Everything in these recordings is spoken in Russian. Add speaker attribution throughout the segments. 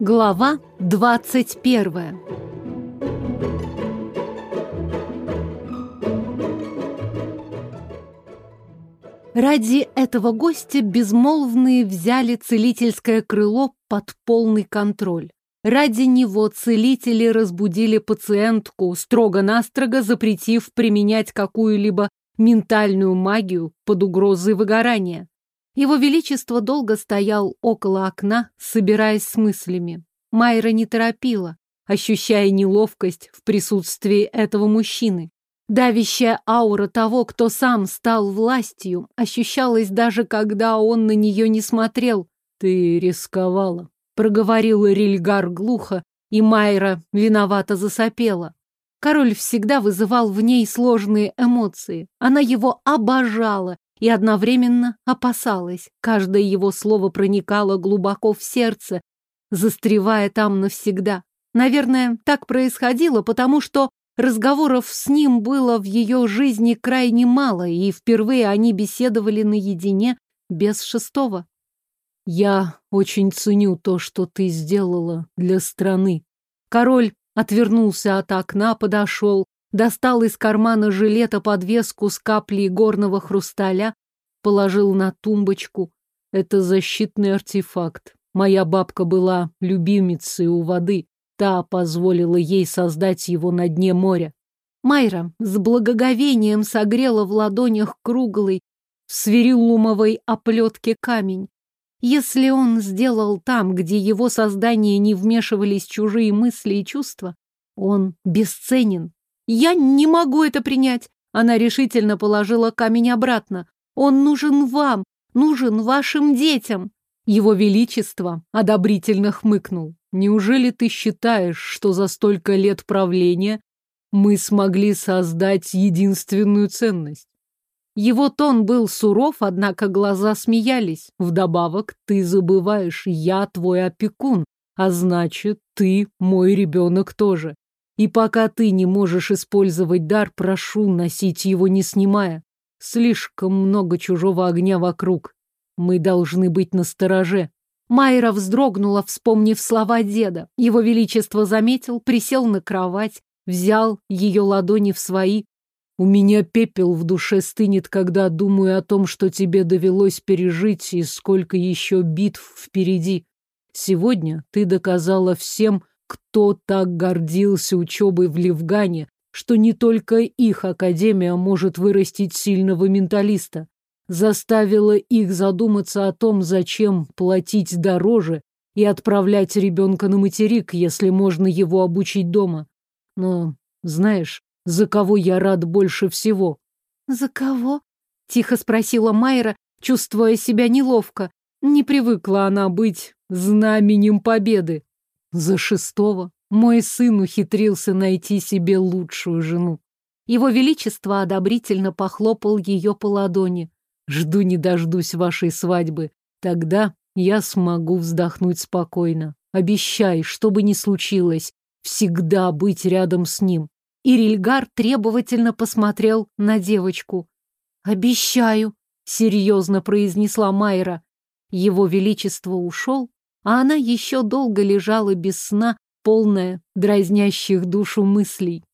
Speaker 1: Глава двадцать первая Ради этого гостя безмолвные взяли целительское крыло под полный контроль. Ради него целители разбудили пациентку, строго-настрого запретив применять какую-либо ментальную магию под угрозой выгорания. Его Величество долго стоял около окна, собираясь с мыслями. Майра не торопила, ощущая неловкость в присутствии этого мужчины. Давящая аура того, кто сам стал властью, ощущалась даже когда он на нее не смотрел. «Ты рисковала», — проговорил Рильгар глухо, и Майра виновато засопела. Король всегда вызывал в ней сложные эмоции. Она его обожала и одновременно опасалась. Каждое его слово проникало глубоко в сердце, застревая там навсегда. Наверное, так происходило, потому что Разговоров с ним было в ее жизни крайне мало, и впервые они беседовали наедине без шестого. «Я очень ценю то, что ты сделала для страны». Король отвернулся от окна, подошел, достал из кармана жилета подвеску с каплей горного хрусталя, положил на тумбочку. Это защитный артефакт. Моя бабка была любимицей у воды. Та позволила ей создать его на дне моря. Майра с благоговением согрела в ладонях круглый, свириллумовой оплетке камень. Если он сделал там, где его создание не вмешивались чужие мысли и чувства, он бесценен. Я не могу это принять. Она решительно положила камень обратно. Он нужен вам, нужен вашим детям. Его Величество одобрительно хмыкнул. Неужели ты считаешь, что за столько лет правления мы смогли создать единственную ценность? Его тон был суров, однако глаза смеялись. Вдобавок, ты забываешь, я твой опекун, а значит, ты мой ребенок тоже. И пока ты не можешь использовать дар, прошу носить его не снимая. Слишком много чужого огня вокруг. Мы должны быть настороже. Майра вздрогнула, вспомнив слова деда. Его Величество заметил, присел на кровать, взял ее ладони в свои. «У меня пепел в душе стынет, когда думаю о том, что тебе довелось пережить и сколько еще битв впереди. Сегодня ты доказала всем, кто так гордился учебой в Левгане, что не только их академия может вырастить сильного менталиста заставила их задуматься о том, зачем платить дороже и отправлять ребенка на материк, если можно его обучить дома. Но, знаешь, за кого я рад больше всего? За кого? Тихо спросила Майра, чувствуя себя неловко. Не привыкла она быть знаменем победы. За шестого мой сын ухитрился найти себе лучшую жену. Его Величество одобрительно похлопал ее по ладони. Жду не дождусь вашей свадьбы. Тогда я смогу вздохнуть спокойно. Обещай, что бы ни случилось, всегда быть рядом с ним. Ирильгар требовательно посмотрел на девочку. «Обещаю», — серьезно произнесла Майра. Его Величество ушел, а она еще долго лежала без сна, полная дразнящих душу мыслей.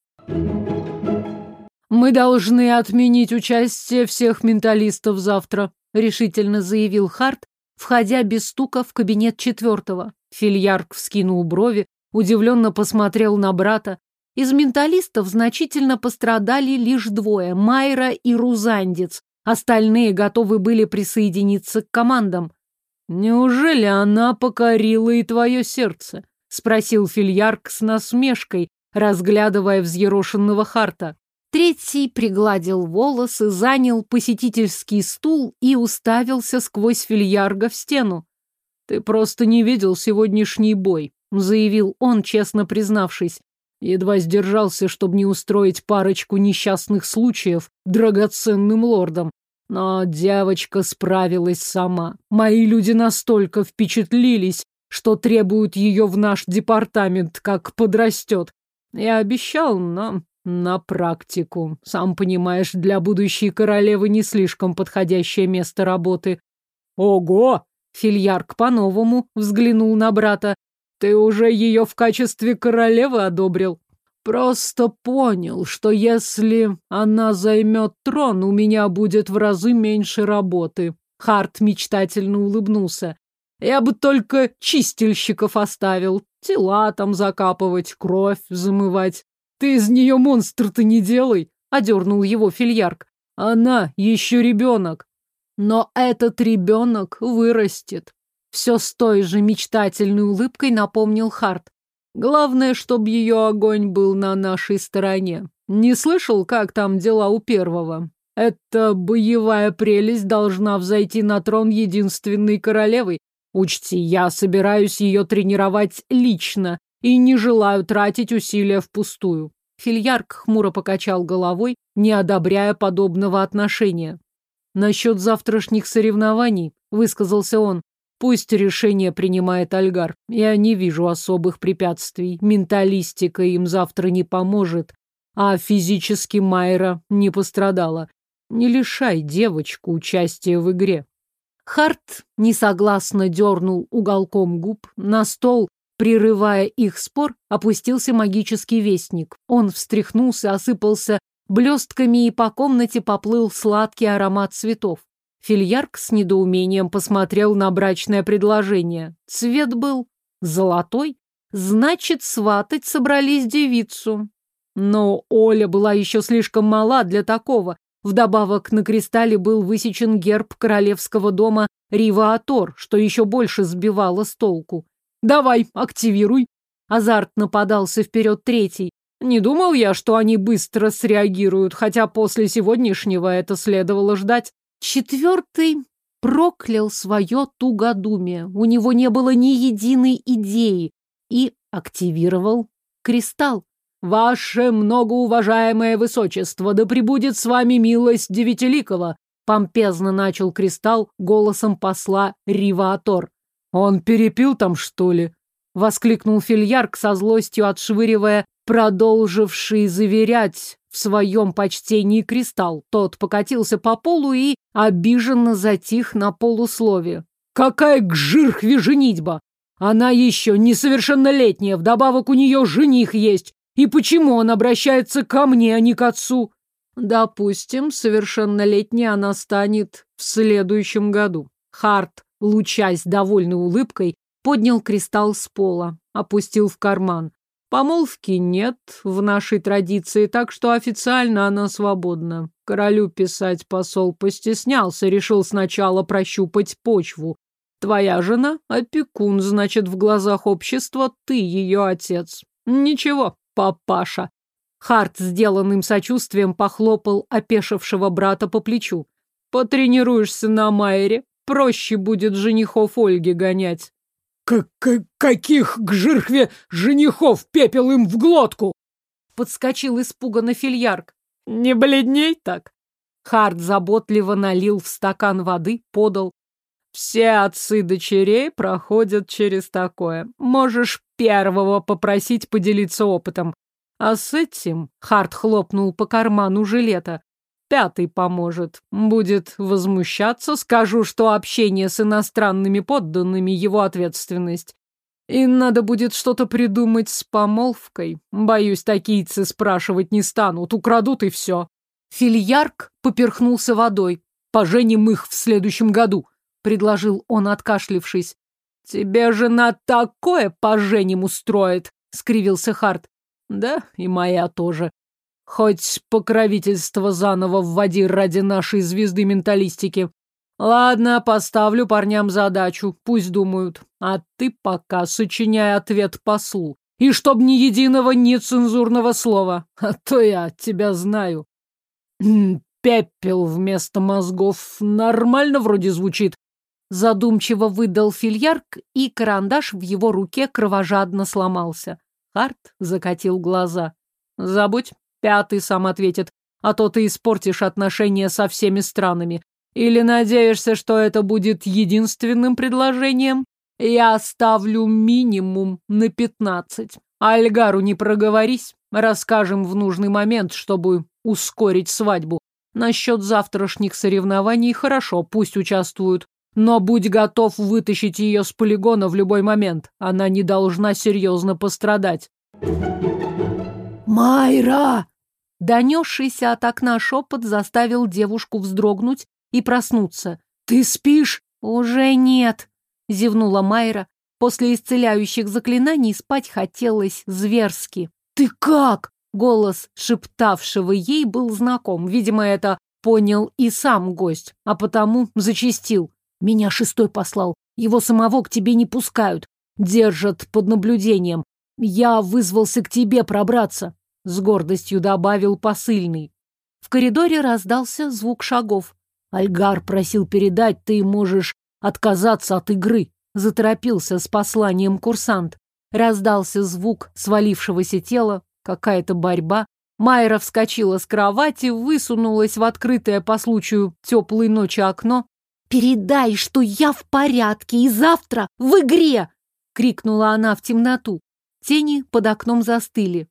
Speaker 1: «Мы должны отменить участие всех менталистов завтра», решительно заявил Харт, входя без стука в кабинет четвертого. Фильярк вскинул брови, удивленно посмотрел на брата. Из менталистов значительно пострадали лишь двое – Майра и Рузандец. Остальные готовы были присоединиться к командам. «Неужели она покорила и твое сердце?» – спросил Фильярк с насмешкой, разглядывая взъерошенного Харта. Третий пригладил волосы, занял посетительский стул и уставился сквозь фильярга в стену. «Ты просто не видел сегодняшний бой», — заявил он, честно признавшись. Едва сдержался, чтобы не устроить парочку несчастных случаев драгоценным лордом. Но девочка справилась сама. Мои люди настолько впечатлились, что требуют ее в наш департамент, как подрастет. Я обещал, но на практику. Сам понимаешь, для будущей королевы не слишком подходящее место работы. Ого! Фильярк по-новому взглянул на брата. Ты уже ее в качестве королевы одобрил? Просто понял, что если она займет трон, у меня будет в разы меньше работы. Харт мечтательно улыбнулся. Я бы только чистильщиков оставил, тела там закапывать, кровь замывать. Ты из нее монстр-то не делай, одернул его фильярк. Она еще ребенок. Но этот ребенок вырастет. Все с той же мечтательной улыбкой напомнил Харт. Главное, чтобы ее огонь был на нашей стороне. Не слышал, как там дела у первого? Эта боевая прелесть должна взойти на трон единственной королевой. Учти, я собираюсь ее тренировать лично и не желаю тратить усилия впустую. Фильярк хмуро покачал головой, не одобряя подобного отношения. Насчет завтрашних соревнований, высказался он, пусть решение принимает Альгар. Я не вижу особых препятствий. Менталистика им завтра не поможет, а физически Майра не пострадала. Не лишай девочку участия в игре. Харт несогласно дернул уголком губ. На стол, прерывая их спор, опустился магический вестник. Он встряхнулся, осыпался блестками и по комнате поплыл сладкий аромат цветов. Фильярк с недоумением посмотрел на брачное предложение. Цвет был золотой, значит, сватать собрались девицу. Но Оля была еще слишком мала для такого, Вдобавок на кристалле был высечен герб королевского дома Риваатор, что еще больше сбивало с толку. «Давай, активируй!» Азартно подался вперед третий. Не думал я, что они быстро среагируют, хотя после сегодняшнего это следовало ждать. Четвертый проклял свое тугодумие. У него не было ни единой идеи. И активировал кристалл. «Ваше многоуважаемое высочество, да пребудет с вами милость Девятиликова!» Помпезно начал Кристалл голосом посла Риваатор. «Он перепил там, что ли?» Воскликнул Фильярк со злостью, отшвыривая продолживший заверять в своем почтении кристалл. Тот покатился по полу и обиженно затих на полуслове. «Какая к жирхве женитьба! Она еще несовершеннолетняя, вдобавок у нее жених есть, и почему он обращается ко мне, а не к отцу? Допустим, совершеннолетняя она станет в следующем году. Харт, лучась довольной улыбкой, поднял кристалл с пола, опустил в карман. Помолвки нет в нашей традиции, так что официально она свободна. Королю писать посол постеснялся, решил сначала прощупать почву. Твоя жена — опекун, значит, в глазах общества ты ее отец. Ничего, папаша. Харт, сделанным сочувствием, похлопал опешившего брата по плечу. Потренируешься на Майере, проще будет женихов Ольги гонять. К -к «Каких к жирхве женихов пепел им в глотку?» Подскочил испуганно фильярк. «Не бледней так?» Харт заботливо налил в стакан воды, подал. «Все отцы дочерей проходят через такое. Можешь первого попросить поделиться опытом. А с этим Харт хлопнул по карману жилета. Пятый поможет. Будет возмущаться, скажу, что общение с иностранными подданными его ответственность. И надо будет что-то придумать с помолвкой. Боюсь, такийцы спрашивать не станут, украдут и все. Фильярк поперхнулся водой. Поженим их в следующем году, предложил он, откашлившись. «Тебе жена такое поженим устроит!» — скривился Харт. «Да, и моя тоже. Хоть покровительство заново вводи ради нашей звезды менталистики. Ладно, поставлю парням задачу, пусть думают. А ты пока сочиняй ответ послу. И чтоб ни единого нецензурного слова, а то я тебя знаю. Пепел вместо мозгов нормально вроде звучит. Задумчиво выдал фильярк, и карандаш в его руке кровожадно сломался. Харт закатил глаза. «Забудь, пятый сам ответит, а то ты испортишь отношения со всеми странами. Или надеешься, что это будет единственным предложением? Я ставлю минимум на пятнадцать. Альгару не проговорись, расскажем в нужный момент, чтобы ускорить свадьбу. Насчет завтрашних соревнований хорошо, пусть участвуют.
Speaker 2: но будь готов вытащить ее с полигона в любой момент. Она не должна серьезно пострадать.
Speaker 1: «Майра!» Донесшийся от окна шепот заставил девушку вздрогнуть и проснуться. «Ты спишь?» «Уже нет», — зевнула Майра. После исцеляющих заклинаний спать хотелось зверски. «Ты как?» Голос шептавшего ей был знаком. Видимо, это понял и сам гость, а потому зачистил. «Меня шестой послал. Его самого к тебе не пускают. Держат под наблюдением. Я вызвался к тебе пробраться», — с гордостью добавил посыльный. В коридоре раздался звук шагов. Альгар просил передать, ты можешь отказаться от игры. Заторопился с посланием курсант. Раздался звук свалившегося тела, какая-то борьба. Майра вскочила с кровати, высунулась в открытое по случаю теплой ночи окно. «Передай, что я в порядке и завтра в игре!» — крикнула она в темноту. Тени под окном застыли.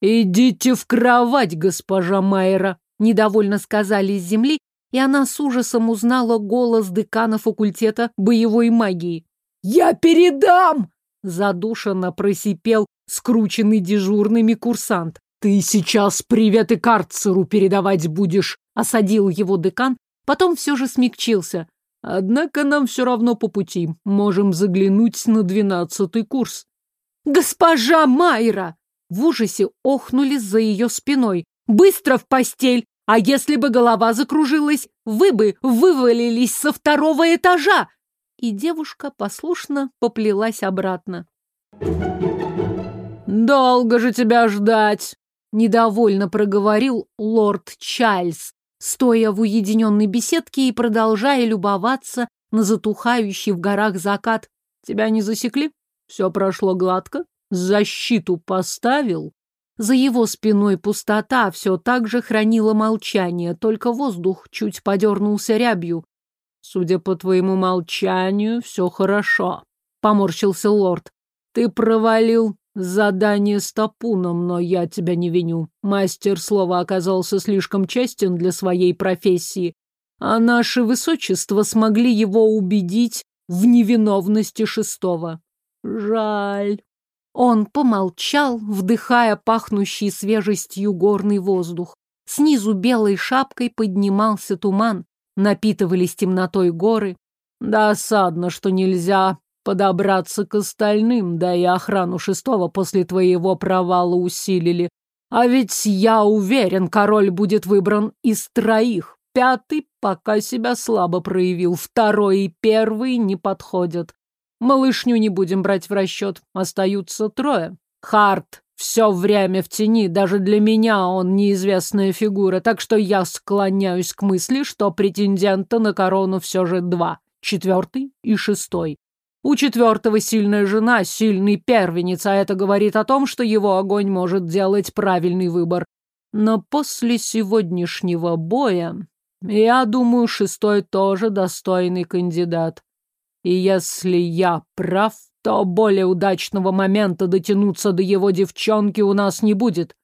Speaker 2: «Идите в кровать, госпожа Майра!» — недовольно сказали с земли, и она с ужасом узнала голос декана факультета боевой магии. «Я передам!» — задушенно просипел скрученный дежурными курсант. «Ты сейчас привет и карцеру передавать будешь!» — осадил его декан, потом все же смягчился. «Однако нам все равно по пути. Можем заглянуть на двенадцатый курс».
Speaker 1: «Госпожа Майра!» В ужасе охнули за ее спиной. «Быстро в постель! А если бы голова закружилась, вы бы вывалились со второго этажа!» И девушка послушно поплелась обратно.
Speaker 2: «Долго же тебя ждать!» — недовольно проговорил лорд Чарльз, стоя в уединенной беседке и продолжая любоваться на затухающий в горах закат. «Тебя не засекли? Все прошло гладко? Защиту поставил?» За его спиной пустота все так же хранила молчание, только воздух чуть подернулся рябью. «Судя по твоему молчанию, все хорошо», — поморщился лорд. «Ты провалил задание с топуном, но я тебя не виню. Мастер слова оказался слишком честен для своей профессии, а наше высочество смогли его убедить в невиновности шестого. Жаль». Он помолчал, вдыхая пахнущий свежестью горный воздух. Снизу белой шапкой поднимался туман, напитывались темнотой горы. Досадно, что нельзя подобраться к остальным, да и охрану шестого после твоего провала усилили. А ведь я уверен, король будет выбран из троих. Пятый пока себя слабо проявил, второй и первый не подходят. Малышню не будем брать в расчет. Остаются трое. Харт все время в тени, даже для меня он неизвестная фигура, так что я склоняюсь к мысли, что претендента на корону все же два, четвертый и шестой. У четвертого сильная жена, сильный первенец, а это говорит о том, что его огонь может делать правильный выбор. Но после сегодняшнего боя, я думаю, шестой тоже достойный кандидат. И если я прав, то более удачного момента дотянуться до его девчонки у нас не будет.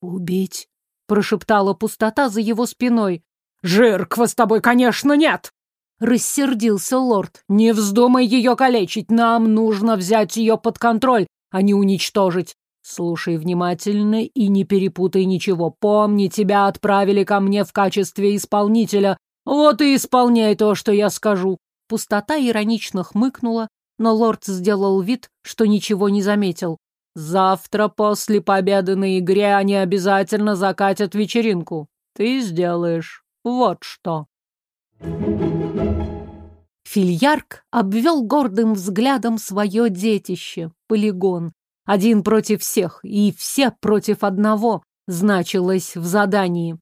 Speaker 1: «Убить?» — прошептала пустота за его спиной.
Speaker 2: «Жирква с тобой, конечно, нет!»
Speaker 1: Рассердился лорд.
Speaker 2: «Не вздумай ее калечить, нам нужно взять ее под контроль, а не уничтожить. Слушай внимательно и не перепутай ничего. Помни, тебя отправили ко мне в качестве исполнителя. Вот и исполняй то, что я скажу.
Speaker 1: Пустота иронично хмыкнула, но лорд сделал вид, что ничего не заметил.
Speaker 2: «Завтра после победы на игре они обязательно закатят вечеринку. Ты сделаешь вот что».
Speaker 1: Фильярк обвел гордым взглядом свое детище, полигон. Один против всех и все против одного значилось в задании.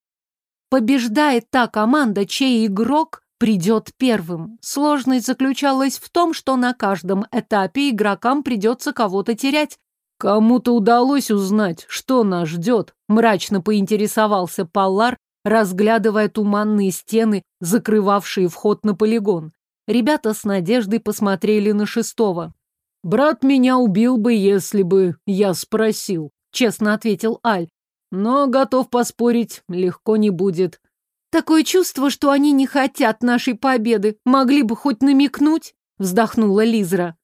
Speaker 1: Побеждает та команда, чей игрок придет первым. Сложность заключалась в том, что на каждом этапе игрокам придется кого-то терять.
Speaker 2: Кому-то удалось узнать, что нас ждет, мрачно поинтересовался Паллар, разглядывая туманные стены, закрывавшие вход на полигон. Ребята с надеждой посмотрели на шестого. «Брат меня убил бы, если бы я спросил», — честно ответил Аль. «Но готов поспорить, легко не будет.
Speaker 1: Такое чувство, что они не хотят нашей победы. Могли бы хоть намекнуть, вздохнула Лизра.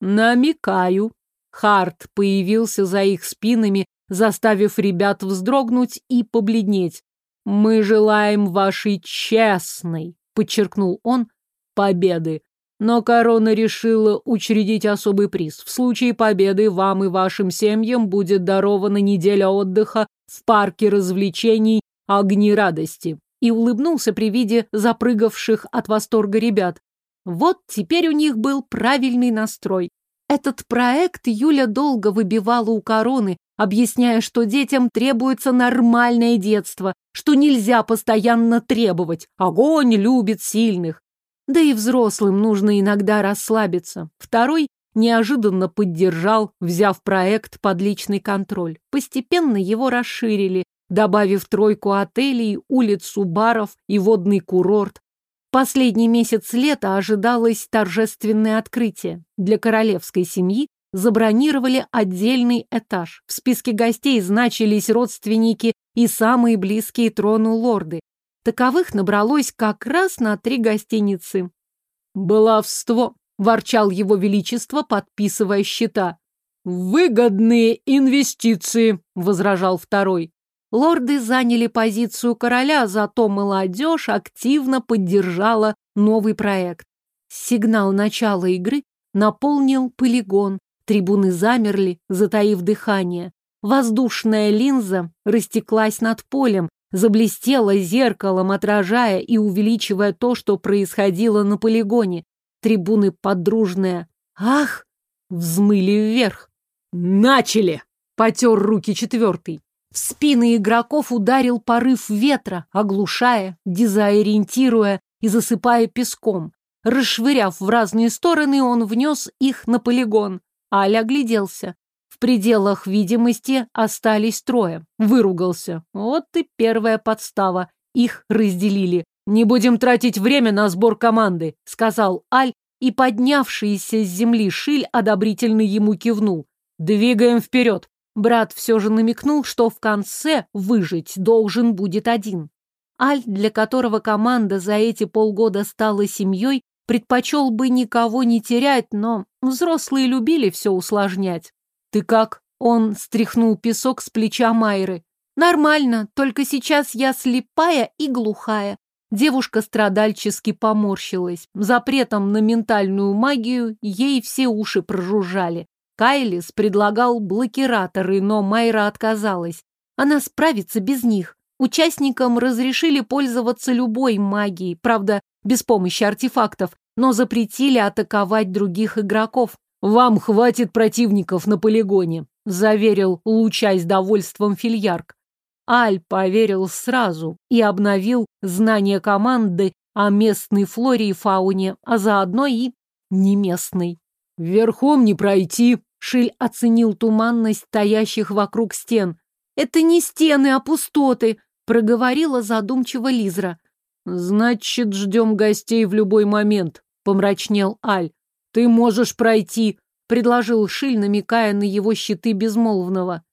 Speaker 2: Намекаю. Харт появился за их спинами, заставив ребят вздрогнуть и побледнеть. Мы желаем вашей честной, подчеркнул он, победы. Но корона решила учредить особый приз. В случае победы вам и вашим семьям будет дарована неделя отдыха в парке развлечений «Огни радости» и улыбнулся при виде запрыгавших от восторга ребят. Вот теперь у них был правильный настрой. Этот проект Юля долго выбивала у короны, объясняя, что детям требуется нормальное детство, что нельзя постоянно требовать. Огонь любит сильных. Да и взрослым нужно иногда расслабиться. Второй неожиданно поддержал, взяв проект под личный контроль. Постепенно его расширили, добавив тройку отелей, улицу баров и водный курорт. Последний месяц лета ожидалось торжественное открытие. Для королевской семьи забронировали отдельный этаж. В списке гостей значились родственники и самые близкие трону лорды. Таковых набралось как раз на три гостиницы. «Баловство!» – ворчал его величество, подписывая счета. «Выгодные инвестиции!» – возражал второй. Лорды заняли позицию короля, зато молодежь активно поддержала новый проект. Сигнал начала игры наполнил полигон. Трибуны замерли, затаив дыхание. Воздушная линза растеклась над полем, заблестела зеркалом, отражая и увеличивая то, что происходило на полигоне. Трибуны подружные «Ах!» взмыли вверх. «Начали!» — потер руки четвертый. В спины игроков ударил порыв ветра, оглушая, дезориентируя и засыпая песком. Расшвыряв в разные стороны, он внес их на полигон. Аля огляделся. В пределах видимости остались трое. Выругался. Вот и первая подстава. Их разделили. «Не будем тратить время на сбор команды», — сказал Аль, и поднявшийся с земли Шиль одобрительно ему кивнул. «Двигаем вперед. Брат все же намекнул, что в конце выжить должен будет один. Аль, для которого команда за эти полгода стала семьей, предпочел бы никого не терять, но взрослые любили все усложнять. «Ты как?» — он стряхнул песок с плеча Майры. «Нормально, только сейчас я слепая и глухая». Девушка страдальчески поморщилась. Запретом на ментальную магию ей все уши прожужжали. Кайлис предлагал блокираторы, но Майра отказалась. Она справится без них. Участникам разрешили пользоваться любой магией, правда, без помощи артефактов, но запретили атаковать других игроков. «Вам хватит противников на полигоне», — заверил, лучаясь довольством фильярк. Аль поверил сразу и обновил знания команды о местной флоре и фауне, а заодно и неместной. «Верхом не пройти», — Шиль оценил туманность стоящих вокруг стен. «Это не стены, а пустоты», — проговорила задумчиво Лизра. «Значит, ждем гостей в любой момент», — помрачнел Аль. «Ты можешь пройти», — предложил Шиль, намекая на его щиты безмолвного.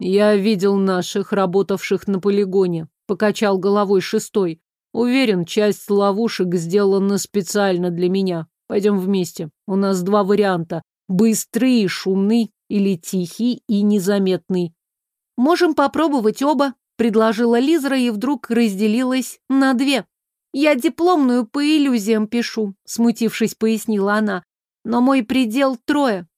Speaker 2: «Я видел наших, работавших на полигоне», — покачал головой шестой. «Уверен, часть ловушек сделана специально для меня. Пойдем вместе. У нас два варианта. Быстрый и шумный, или тихий и незаметный. Можем попробовать оба, предложила Лизра и вдруг разделилась на две. Я дипломную по иллюзиям пишу, смутившись, пояснила она. Но мой предел трое.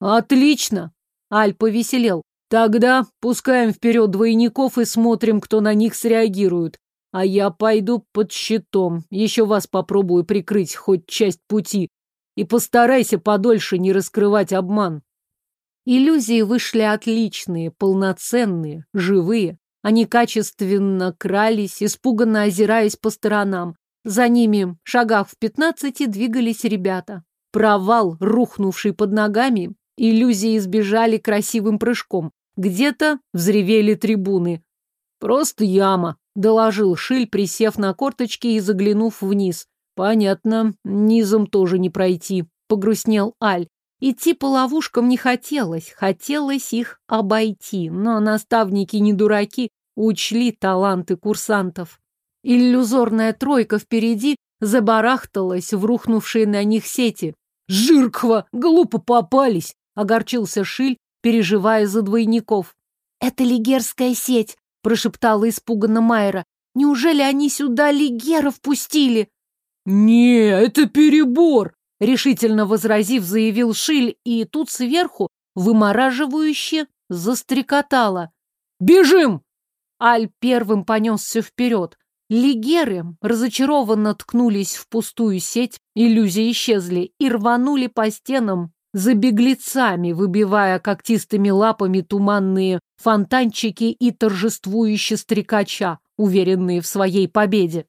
Speaker 2: Отлично! Аль повеселел. Тогда пускаем вперед двойников и смотрим, кто на них среагирует. А я пойду под щитом. Еще вас попробую прикрыть хоть часть пути. И постарайся подольше не раскрывать обман. Иллюзии вышли отличные, полноценные, живые. Они качественно крались, испуганно озираясь по сторонам. За ними, шагах в пятнадцати, двигались ребята. Провал, рухнувший под ногами, иллюзии избежали красивым прыжком. Где-то взревели трибуны. Просто яма, доложил Шиль, присев на корточки и заглянув вниз. Понятно, низом тоже не пройти, погрустнел Аль. Идти по ловушкам не хотелось, хотелось их обойти, но наставники не дураки, учли таланты курсантов. Иллюзорная тройка впереди забарахталась в рухнувшие на них сети.
Speaker 3: «Жирква! Глупо попались!»
Speaker 2: — огорчился Шиль, переживая за двойников.
Speaker 1: «Это лигерская сеть!» — прошептала испуганно Майра. «Неужели они сюда лигеров пустили?»
Speaker 3: «Не, это перебор!»
Speaker 2: — решительно возразив, заявил Шиль, и тут сверху вымораживающе застрекотало.
Speaker 3: «Бежим!»
Speaker 2: Аль первым понесся вперед. Лигеры разочарованно ткнулись в пустую сеть, иллюзии исчезли и рванули по стенам за беглецами, выбивая когтистыми лапами туманные фонтанчики и торжествующе стрекача, уверенные в своей победе.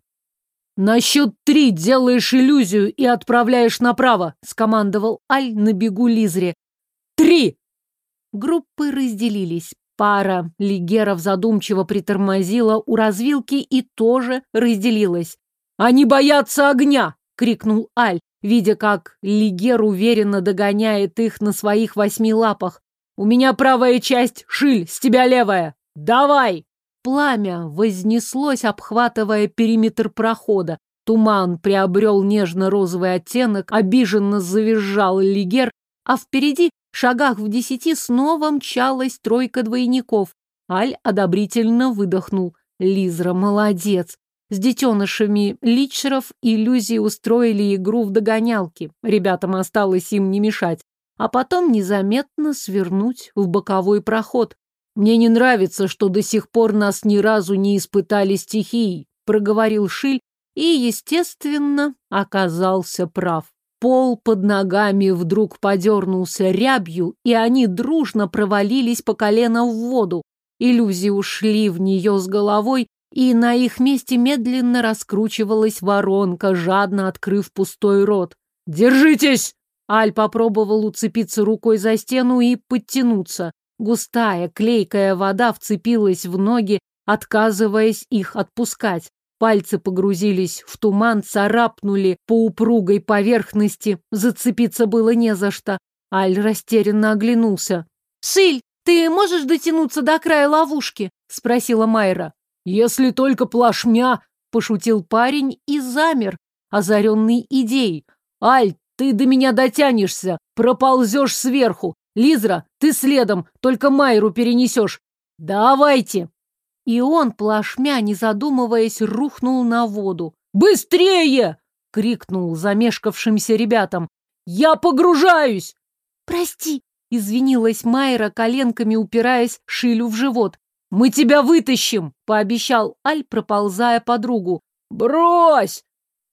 Speaker 3: «На счет три делаешь иллюзию и отправляешь направо», — скомандовал Аль на бегу Лизре. «Три!»
Speaker 2: Группы разделились. Пара лигеров задумчиво притормозила у развилки и тоже разделилась.
Speaker 3: «Они боятся огня!»
Speaker 2: — крикнул Аль, видя, как лигер уверенно догоняет их на своих восьми лапах.
Speaker 3: «У меня правая часть, Шиль, с тебя левая! Давай!»
Speaker 2: Пламя вознеслось, обхватывая периметр прохода. Туман приобрел нежно-розовый оттенок, обиженно завизжал лигер, а впереди шагах в десяти снова мчалась тройка двойников. Аль одобрительно выдохнул. Лизра молодец. С детенышами личеров иллюзии устроили игру в догонялки. Ребятам осталось им не мешать. А потом незаметно свернуть в боковой проход.
Speaker 3: «Мне не нравится, что до сих пор нас ни разу не испытали стихией»,
Speaker 2: проговорил Шиль и, естественно, оказался прав. Пол под ногами вдруг подернулся рябью, и они дружно провалились по колено в воду. Иллюзии ушли в нее с головой, и на их месте медленно раскручивалась воронка, жадно открыв пустой рот.
Speaker 3: «Держитесь!»
Speaker 2: Аль попробовал уцепиться рукой за стену и подтянуться. Густая, клейкая вода вцепилась в ноги, отказываясь их отпускать. Пальцы погрузились в туман, царапнули по упругой поверхности. Зацепиться было не за что. Аль растерянно оглянулся.
Speaker 1: «Шиль, ты можешь дотянуться до края ловушки?» — спросила Майра.
Speaker 3: «Если только плашмя!» — пошутил парень и замер, озаренный идеей. «Аль, ты до меня дотянешься, проползешь сверху. Лизра, ты следом, только Майру перенесешь. Давайте!»
Speaker 2: И он, плашмя, не задумываясь, рухнул на воду.
Speaker 3: «Быстрее!» — крикнул замешкавшимся ребятам. «Я погружаюсь!»
Speaker 1: «Прости!»
Speaker 2: — извинилась Майра, коленками упираясь Шилю в живот.
Speaker 3: «Мы тебя вытащим!»
Speaker 2: — пообещал Аль, проползая подругу.
Speaker 3: «Брось!»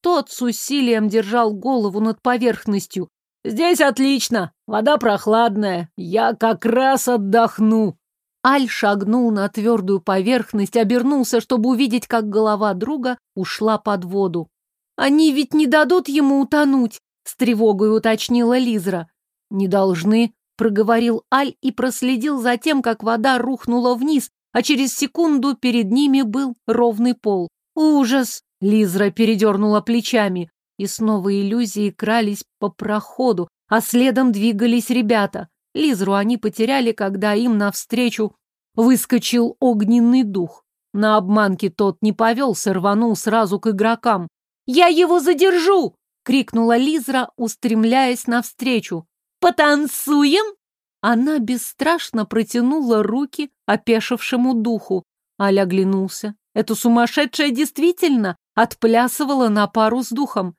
Speaker 2: Тот с усилием держал голову над поверхностью.
Speaker 3: «Здесь отлично! Вода прохладная. Я как раз отдохну!»
Speaker 2: Аль шагнул на твердую поверхность, обернулся, чтобы увидеть, как голова друга ушла под воду.
Speaker 1: «Они ведь не дадут ему утонуть!» — с тревогой уточнила Лизра.
Speaker 2: «Не должны», — проговорил Аль и проследил за тем, как вода рухнула вниз, а через секунду перед ними был ровный пол.
Speaker 1: «Ужас!»
Speaker 2: — Лизра передернула плечами, и снова иллюзии крались по проходу, а следом двигались ребята. Лизру они потеряли, когда им навстречу выскочил огненный дух. На обманке тот не повелся, рванул сразу к игрокам.
Speaker 1: «Я его задержу!» — крикнула Лизра, устремляясь навстречу. «Потанцуем?»
Speaker 2: Она бесстрашно протянула руки опешившему духу. Аля оглянулся. Эта сумасшедшая действительно отплясывала на пару с духом.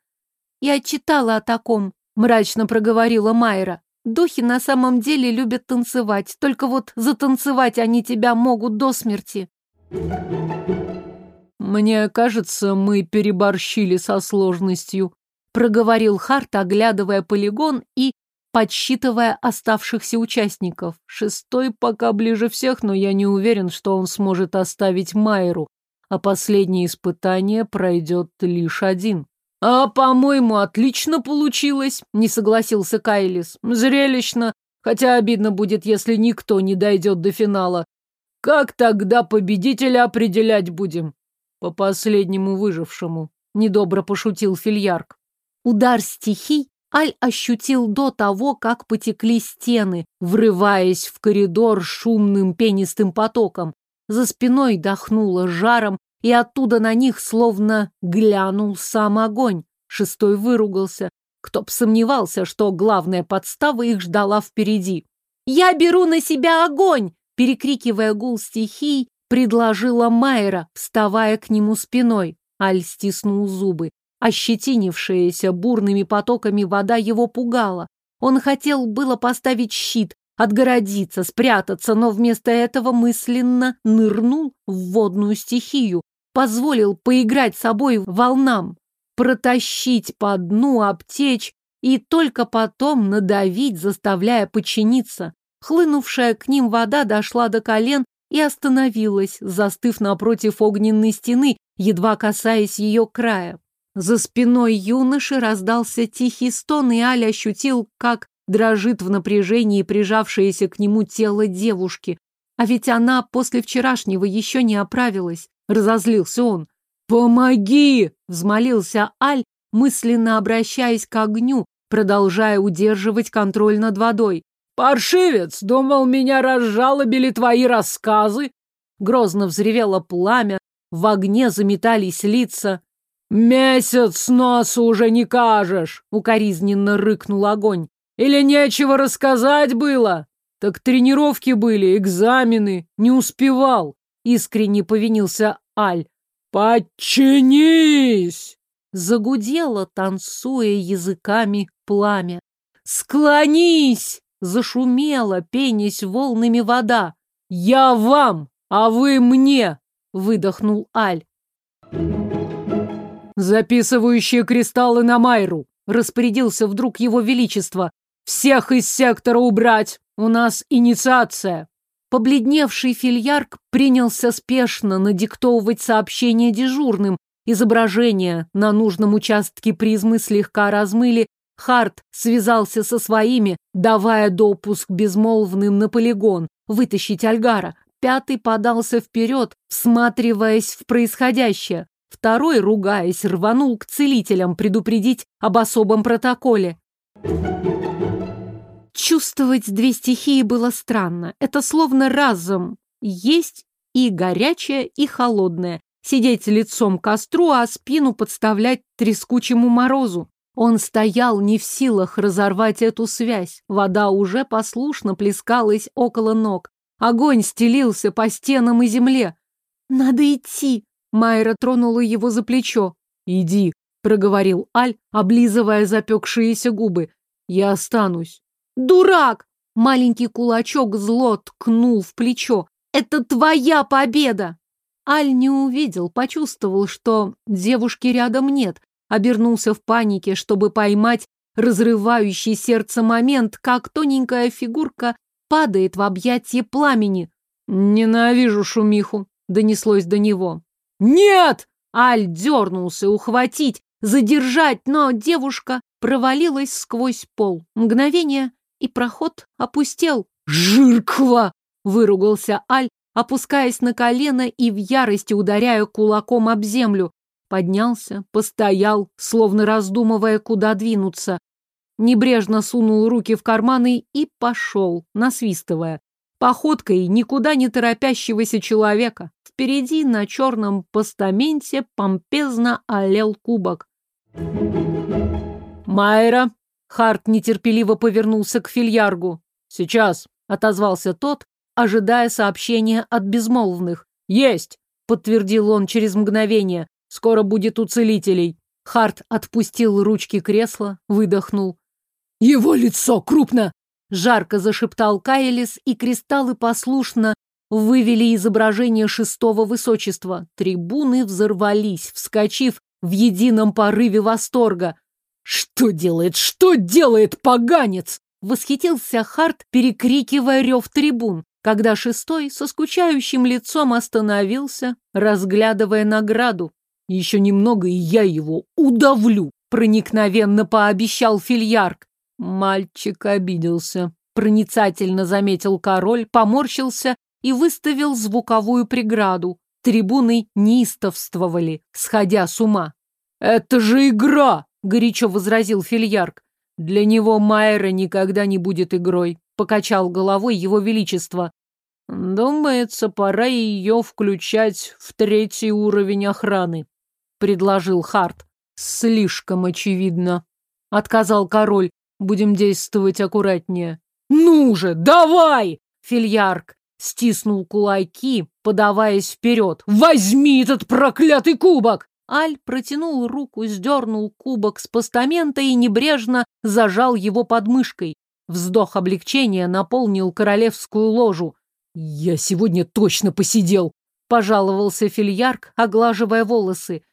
Speaker 1: «Я читала о таком», — мрачно проговорила Майра. Духи на самом деле любят танцевать, только вот затанцевать они тебя могут до смерти.
Speaker 3: Мне кажется, мы переборщили со сложностью,
Speaker 2: проговорил Харт, оглядывая полигон и подсчитывая оставшихся участников.
Speaker 3: Шестой пока ближе всех, но я не уверен, что он сможет оставить Майру, а последнее испытание пройдет лишь один. «А, по-моему, отлично получилось», — не согласился Кайлис. «Зрелищно, хотя обидно будет, если никто не дойдет до финала. Как тогда победителя определять будем?» «По последнему выжившему», — недобро пошутил Фильярк.
Speaker 2: Удар стихий Аль ощутил до того, как потекли стены, врываясь в коридор шумным пенистым потоком. За спиной дохнуло жаром, и оттуда на них словно глянул сам огонь. Шестой выругался. Кто б сомневался, что главная подстава их ждала впереди. «Я беру на себя огонь!» Перекрикивая гул стихий, предложила Майра, вставая к нему спиной. Аль стиснул зубы. Ощетинившаяся бурными потоками вода его пугала. Он хотел было поставить щит, отгородиться, спрятаться, но вместо этого мысленно нырнул в водную стихию, позволил поиграть собой волнам, протащить по дну, обтечь и только потом надавить, заставляя подчиниться. Хлынувшая к ним вода дошла до колен и остановилась, застыв напротив огненной стены, едва касаясь ее края. За спиной юноши раздался тихий стон, и Аля ощутил, как дрожит в напряжении прижавшееся к нему тело девушки. А ведь она после вчерашнего еще не оправилась. Разозлился он. «Помоги!» — взмолился Аль, мысленно обращаясь к огню, продолжая удерживать контроль над водой. «Паршивец! Думал, меня разжалобили твои рассказы!» Грозно взревело пламя, в огне заметались лица. «Месяц носу уже не кажешь!» — укоризненно рыкнул огонь. «Или нечего рассказать было?» «Так тренировки были, экзамены, не успевал!» — искренне повинился Аль. «Подчинись!» — загудело, танцуя языками пламя. «Склонись!» Зашумела, пенясь волнами вода. «Я вам, а вы мне!» — выдохнул Аль. «Записывающие кристаллы на Майру!» — распорядился вдруг его величество. «Всех из сектора убрать! У нас инициация!» Побледневший фильярк принялся спешно надиктовывать сообщение дежурным. Изображения на нужном участке призмы слегка размыли, Харт связался со своими, давая допуск безмолвным на полигон, вытащить Альгара. Пятый подался вперед, всматриваясь в происходящее. Второй, ругаясь, рванул к целителям предупредить об особом протоколе. Чувствовать две стихии было странно. Это словно разом. Есть и горячее, и холодное. Сидеть лицом к костру, а спину подставлять трескучему морозу. Он стоял не в силах разорвать эту связь. Вода уже послушно плескалась около ног. Огонь стелился по стенам и земле. «Надо идти!» Майра тронула его за плечо. «Иди», — проговорил Аль, облизывая запекшиеся губы. «Я останусь». «Дурак!» Маленький кулачок зло ткнул в плечо. «Это твоя победа!» Аль не увидел, почувствовал, что девушки рядом нет, обернулся в панике, чтобы поймать разрывающий сердце момент, как тоненькая фигурка падает в объятие пламени. «Ненавижу шумиху», — донеслось до него. «Нет!» — Аль дернулся ухватить, задержать, но девушка провалилась сквозь пол. Мгновение, и проход опустел. «Жирква!» — выругался Аль, опускаясь на колено и в ярости ударяя кулаком об землю. Поднялся, постоял, словно раздумывая, куда двинуться. Небрежно сунул руки в карманы и пошел, насвистывая. Походкой никуда не торопящегося человека. Впереди на черном постаменте помпезно олел кубок. «Майра!» Харт нетерпеливо повернулся к фильяргу. «Сейчас!» — отозвался тот, ожидая сообщения от безмолвных. «Есть!» — подтвердил он через мгновение. Скоро будет у целителей. Харт отпустил ручки кресла, выдохнул. Его лицо крупно! Жарко зашептал Кайлис, и кристаллы послушно вывели изображение шестого высочества. Трибуны взорвались, вскочив в едином порыве восторга. «Что делает? Что делает поганец?» Восхитился Харт, перекрикивая рев трибун, когда шестой со скучающим лицом остановился, разглядывая награду. Еще немного, и я его удавлю, проникновенно пообещал Фильярк. Мальчик обиделся. Проницательно заметил король, поморщился и выставил звуковую преграду. Трибуны неистовствовали, сходя с ума. «Это же игра!» — горячо возразил Фильярк. «Для него Майера никогда не будет игрой», — покачал головой его величество.
Speaker 3: Думается, пора ее включать в третий уровень охраны, предложил Харт. Слишком очевидно. Отказал король. Будем действовать аккуратнее. Ну же, давай! Фильярк стиснул кулаки, подаваясь вперед. Возьми этот проклятый кубок! Аль протянул руку, сдернул кубок с постамента и небрежно зажал его под мышкой. Вздох облегчения наполнил королевскую ложу. «Я сегодня точно посидел!» — пожаловался Фильярк, оглаживая волосы.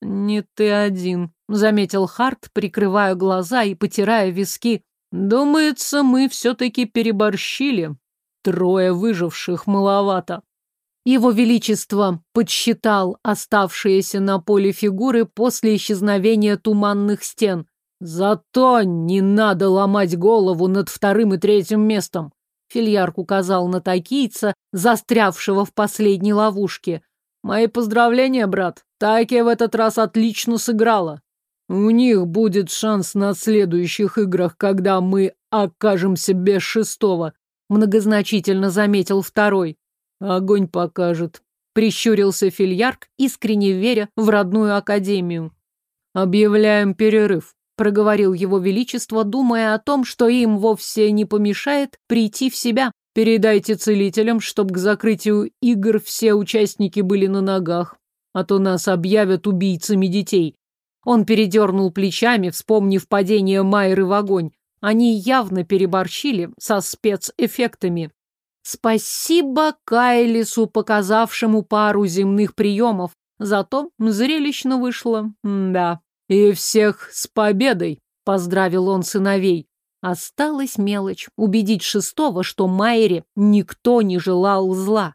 Speaker 3: «Не ты один», — заметил Харт, прикрывая глаза и потирая виски. «Думается, мы все-таки переборщили. Трое выживших маловато». Его Величество подсчитал оставшиеся на поле фигуры после исчезновения туманных стен. Зато не надо ломать голову над вторым и третьим местом. Фильярк указал на такийца, застрявшего в последней ловушке. Мои поздравления, брат. Такия в этот раз отлично сыграла. У них будет шанс на следующих играх, когда мы окажемся без шестого, многозначительно заметил второй. Огонь покажет. Прищурился Фильярк, искренне веря в родную академию. Объявляем перерыв проговорил его величество, думая о том, что им вовсе не помешает прийти в себя. Передайте целителям, чтоб к закрытию игр все участники были на ногах, а то нас объявят убийцами детей. Он передернул плечами, вспомнив падение Майры в огонь. Они явно переборщили со спецэффектами. Спасибо Кайлису, показавшему пару земных приемов. Зато зрелищно вышло. М да. «И всех с победой!» — поздравил он сыновей. Осталась мелочь — убедить шестого, что Майре никто не желал зла.